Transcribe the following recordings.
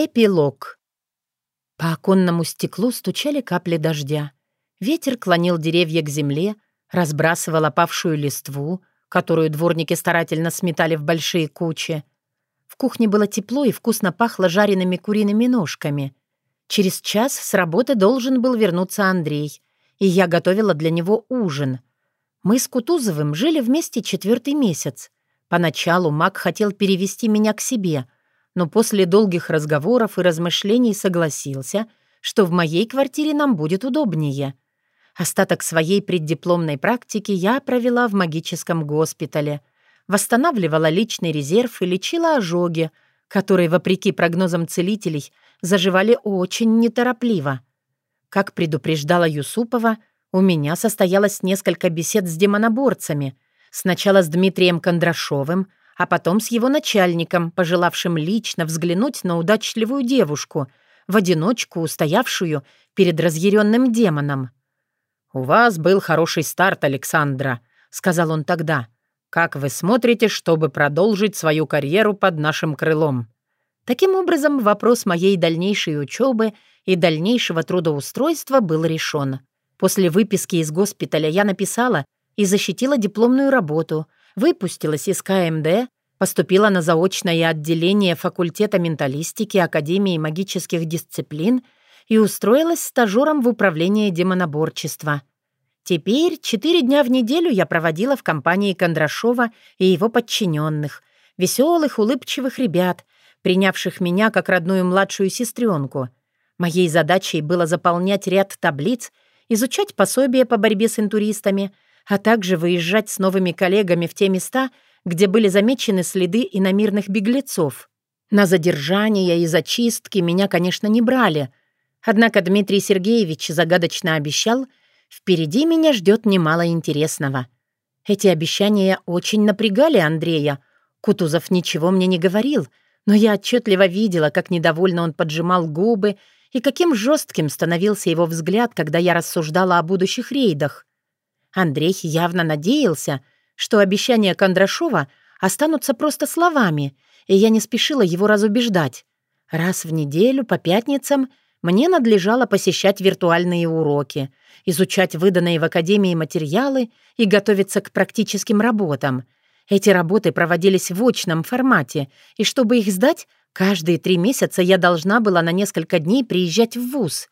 Эпилог. По оконному стеклу стучали капли дождя. Ветер клонил деревья к земле, разбрасывал опавшую листву, которую дворники старательно сметали в большие кучи. В кухне было тепло и вкусно пахло жареными куриными ножками. Через час с работы должен был вернуться Андрей, и я готовила для него ужин. Мы с Кутузовым жили вместе четвертый месяц. Поначалу Мак хотел перевести меня к себе — но после долгих разговоров и размышлений согласился, что в моей квартире нам будет удобнее. Остаток своей преддипломной практики я провела в магическом госпитале, восстанавливала личный резерв и лечила ожоги, которые, вопреки прогнозам целителей, заживали очень неторопливо. Как предупреждала Юсупова, у меня состоялось несколько бесед с демоноборцами, сначала с Дмитрием Кондрашовым, а потом с его начальником, пожелавшим лично взглянуть на удачливую девушку, в одиночку устоявшую перед разъяренным демоном. «У вас был хороший старт, Александра», — сказал он тогда. «Как вы смотрите, чтобы продолжить свою карьеру под нашим крылом?» Таким образом, вопрос моей дальнейшей учебы и дальнейшего трудоустройства был решен. После выписки из госпиталя я написала и защитила дипломную работу — выпустилась из КМД, поступила на заочное отделение факультета менталистики Академии магических дисциплин и устроилась стажером в управление демоноборчества. Теперь четыре дня в неделю я проводила в компании Кондрашова и его подчиненных, веселых, улыбчивых ребят, принявших меня как родную младшую сестренку. Моей задачей было заполнять ряд таблиц, изучать пособия по борьбе с интуристами — а также выезжать с новыми коллегами в те места, где были замечены следы иномирных беглецов. На задержание и зачистки меня, конечно, не брали. Однако Дмитрий Сергеевич загадочно обещал, впереди меня ждет немало интересного. Эти обещания очень напрягали Андрея. Кутузов ничего мне не говорил, но я отчетливо видела, как недовольно он поджимал губы и каким жестким становился его взгляд, когда я рассуждала о будущих рейдах. Андрей явно надеялся, что обещания Кондрашова останутся просто словами, и я не спешила его разубеждать. Раз в неделю по пятницам мне надлежало посещать виртуальные уроки, изучать выданные в Академии материалы и готовиться к практическим работам. Эти работы проводились в очном формате, и чтобы их сдать, каждые три месяца я должна была на несколько дней приезжать в ВУЗ.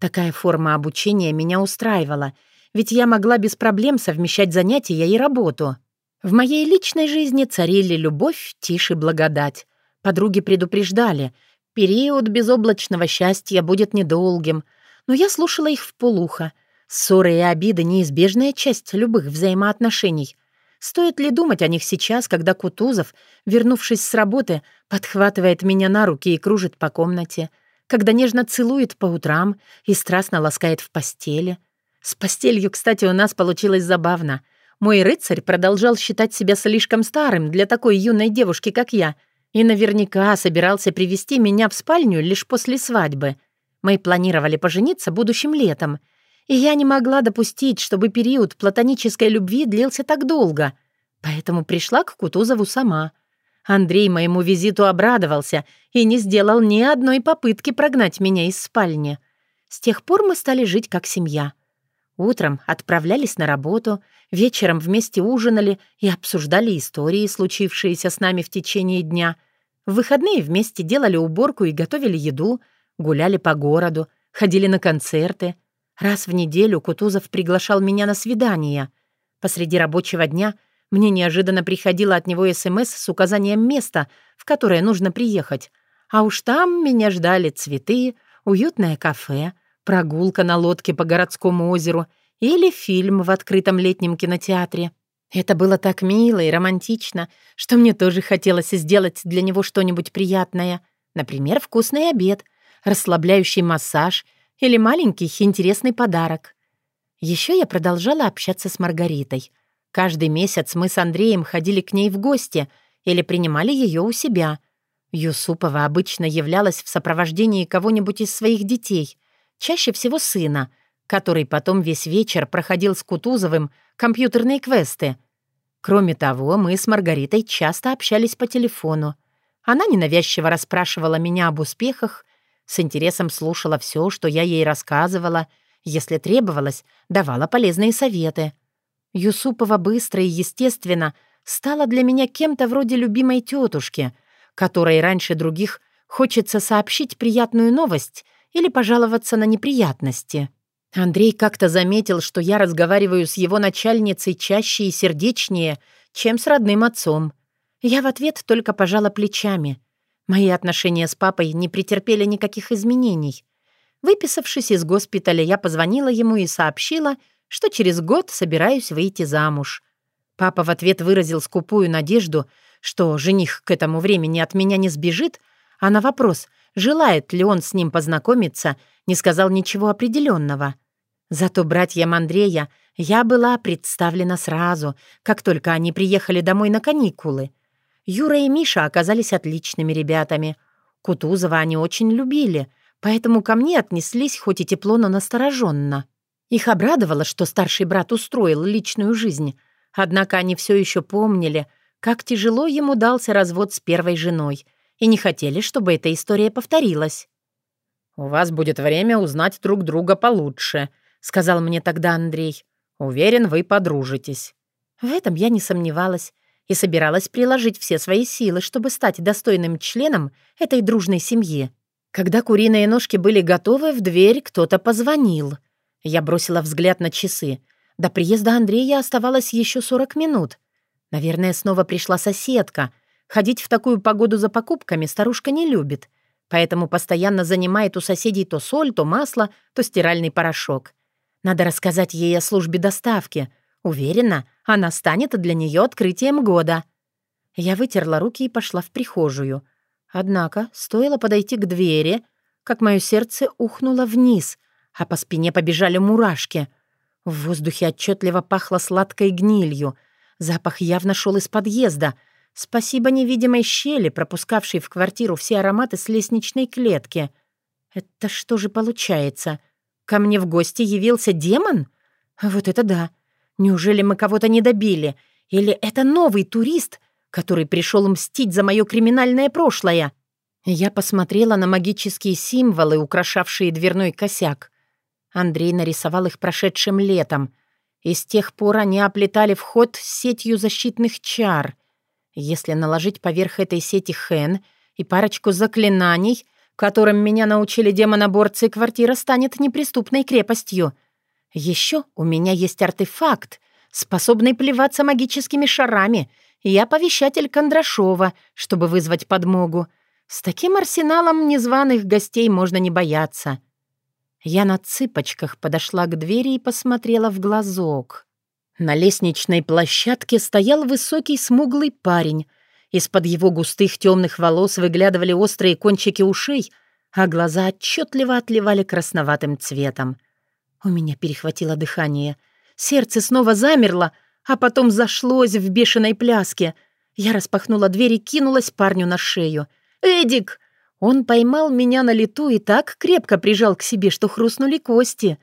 Такая форма обучения меня устраивала — ведь я могла без проблем совмещать занятия и работу. В моей личной жизни царили любовь, тишь и благодать. Подруги предупреждали, период безоблачного счастья будет недолгим, но я слушала их в полухо. Ссоры и обиды — неизбежная часть любых взаимоотношений. Стоит ли думать о них сейчас, когда Кутузов, вернувшись с работы, подхватывает меня на руки и кружит по комнате, когда нежно целует по утрам и страстно ласкает в постели — с постелью, кстати, у нас получилось забавно. Мой рыцарь продолжал считать себя слишком старым для такой юной девушки, как я, и наверняка собирался привести меня в спальню лишь после свадьбы. Мы планировали пожениться будущим летом, и я не могла допустить, чтобы период платонической любви длился так долго, поэтому пришла к Кутузову сама. Андрей моему визиту обрадовался и не сделал ни одной попытки прогнать меня из спальни. С тех пор мы стали жить как семья — Утром отправлялись на работу, вечером вместе ужинали и обсуждали истории, случившиеся с нами в течение дня. В выходные вместе делали уборку и готовили еду, гуляли по городу, ходили на концерты. Раз в неделю Кутузов приглашал меня на свидания. Посреди рабочего дня мне неожиданно приходило от него СМС с указанием места, в которое нужно приехать. А уж там меня ждали цветы, уютное кафе, прогулка на лодке по городскому озеру или фильм в открытом летнем кинотеатре. Это было так мило и романтично, что мне тоже хотелось сделать для него что-нибудь приятное. Например, вкусный обед, расслабляющий массаж или маленький интересный подарок. Еще я продолжала общаться с Маргаритой. Каждый месяц мы с Андреем ходили к ней в гости или принимали ее у себя. Юсупова обычно являлась в сопровождении кого-нибудь из своих детей — чаще всего сына, который потом весь вечер проходил с Кутузовым компьютерные квесты. Кроме того, мы с Маргаритой часто общались по телефону. Она ненавязчиво расспрашивала меня об успехах, с интересом слушала все, что я ей рассказывала, если требовалось, давала полезные советы. Юсупова быстро и естественно стала для меня кем-то вроде любимой тетушки, которой раньше других хочется сообщить приятную новость или пожаловаться на неприятности. Андрей как-то заметил, что я разговариваю с его начальницей чаще и сердечнее, чем с родным отцом. Я в ответ только пожала плечами. Мои отношения с папой не претерпели никаких изменений. Выписавшись из госпиталя, я позвонила ему и сообщила, что через год собираюсь выйти замуж. Папа в ответ выразил скупую надежду, что жених к этому времени от меня не сбежит, а на вопрос, желает ли он с ним познакомиться, не сказал ничего определенного. Зато братьям Андрея я была представлена сразу, как только они приехали домой на каникулы. Юра и Миша оказались отличными ребятами. Кутузова они очень любили, поэтому ко мне отнеслись хоть и тепло, но настороженно. Их обрадовало, что старший брат устроил личную жизнь, однако они все еще помнили, как тяжело ему дался развод с первой женой, и не хотели, чтобы эта история повторилась. «У вас будет время узнать друг друга получше», — сказал мне тогда Андрей. «Уверен, вы подружитесь». В этом я не сомневалась и собиралась приложить все свои силы, чтобы стать достойным членом этой дружной семьи. Когда куриные ножки были готовы, в дверь кто-то позвонил — я бросила взгляд на часы. До приезда Андрея оставалось еще 40 минут. Наверное, снова пришла соседка. Ходить в такую погоду за покупками старушка не любит, поэтому постоянно занимает у соседей то соль, то масло, то стиральный порошок. Надо рассказать ей о службе доставки. Уверена, она станет для нее открытием года. Я вытерла руки и пошла в прихожую. Однако, стоило подойти к двери, как мое сердце ухнуло вниз — а по спине побежали мурашки. В воздухе отчетливо пахло сладкой гнилью. Запах явно шел из подъезда. Спасибо невидимой щели, пропускавшей в квартиру все ароматы с лестничной клетки. Это что же получается? Ко мне в гости явился демон? Вот это да. Неужели мы кого-то не добили? Или это новый турист, который пришел мстить за мое криминальное прошлое? Я посмотрела на магические символы, украшавшие дверной косяк. Андрей нарисовал их прошедшим летом, и с тех пор они оплетали вход сетью защитных чар. Если наложить поверх этой сети хэн и парочку заклинаний, которым меня научили демоноборцы, квартира станет неприступной крепостью. Еще у меня есть артефакт, способный плеваться магическими шарами, и оповещатель Кондрашова, чтобы вызвать подмогу. С таким арсеналом незваных гостей можно не бояться. Я на цыпочках подошла к двери и посмотрела в глазок. На лестничной площадке стоял высокий смуглый парень. Из-под его густых темных волос выглядывали острые кончики ушей, а глаза отчетливо отливали красноватым цветом. У меня перехватило дыхание. Сердце снова замерло, а потом зашлось в бешеной пляске. Я распахнула дверь и кинулась парню на шею. «Эдик!» Он поймал меня на лету и так крепко прижал к себе, что хрустнули кости,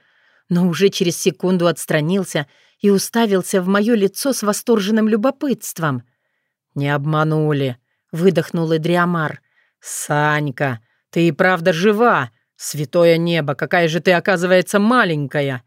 но уже через секунду отстранился и уставился в мое лицо с восторженным любопытством. «Не обманули», — выдохнул Эдриамар. «Санька, ты и правда жива! Святое небо, какая же ты, оказывается, маленькая!»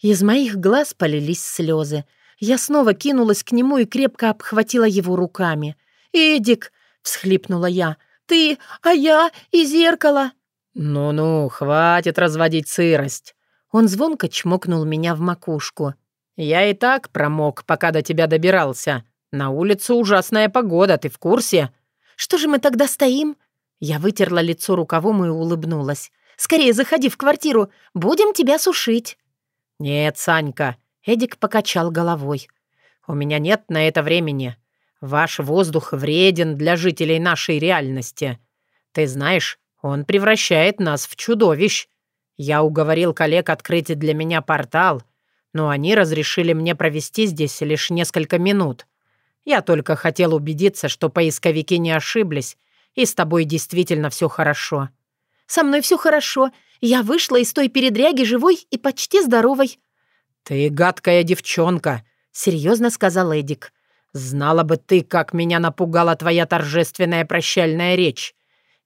Из моих глаз полились слезы. Я снова кинулась к нему и крепко обхватила его руками. «Эдик!» — всхлипнула я. Ты, а я и зеркало». «Ну-ну, хватит разводить сырость». Он звонко чмокнул меня в макушку. «Я и так промок, пока до тебя добирался. На улице ужасная погода, ты в курсе?» «Что же мы тогда стоим?» Я вытерла лицо рукавом и улыбнулась. «Скорее заходи в квартиру, будем тебя сушить». «Нет, Санька», — Эдик покачал головой. «У меня нет на это времени. Ваш воздух вреден для жителей нашей реальности. Ты знаешь, он превращает нас в чудовищ. Я уговорил коллег открыть для меня портал, но они разрешили мне провести здесь лишь несколько минут. Я только хотел убедиться, что поисковики не ошиблись, и с тобой действительно все хорошо». «Со мной все хорошо. Я вышла из той передряги живой и почти здоровой». «Ты гадкая девчонка», — серьезно сказал Эдик. Знала бы ты, как меня напугала твоя торжественная прощальная речь.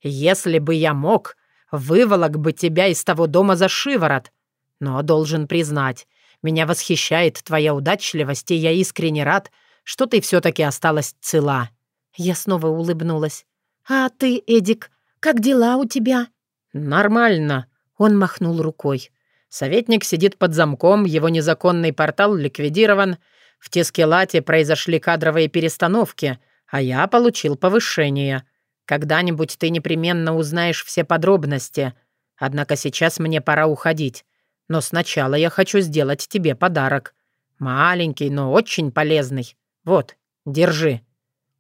Если бы я мог, выволок бы тебя из того дома за шиворот. Но должен признать, меня восхищает твоя удачливость, и я искренне рад, что ты все-таки осталась цела». Я снова улыбнулась. «А ты, Эдик, как дела у тебя?» «Нормально», — он махнул рукой. Советник сидит под замком, его незаконный портал ликвидирован, в Тескелате произошли кадровые перестановки, а я получил повышение. Когда-нибудь ты непременно узнаешь все подробности. Однако сейчас мне пора уходить. Но сначала я хочу сделать тебе подарок. Маленький, но очень полезный. Вот, держи».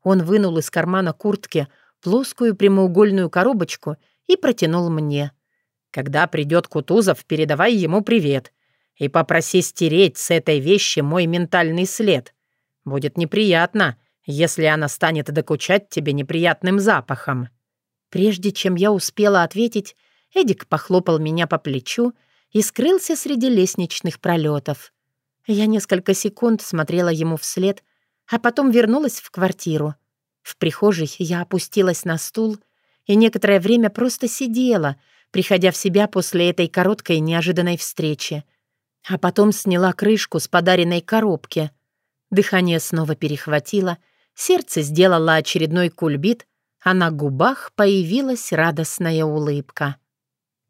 Он вынул из кармана куртки плоскую прямоугольную коробочку и протянул мне. Когда придет Кутузов, передавай ему привет и попроси стереть с этой вещи мой ментальный след. Будет неприятно, если она станет докучать тебе неприятным запахом». Прежде чем я успела ответить, Эдик похлопал меня по плечу и скрылся среди лестничных пролетов. Я несколько секунд смотрела ему вслед, а потом вернулась в квартиру. В прихожей я опустилась на стул и некоторое время просто сидела, приходя в себя после этой короткой неожиданной встречи. А потом сняла крышку с подаренной коробки. Дыхание снова перехватило, сердце сделало очередной кульбит, а на губах появилась радостная улыбка.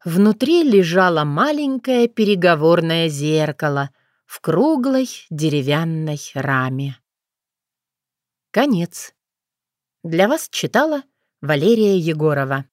Внутри лежало маленькое переговорное зеркало в круглой деревянной раме. Конец. Для вас читала Валерия Егорова.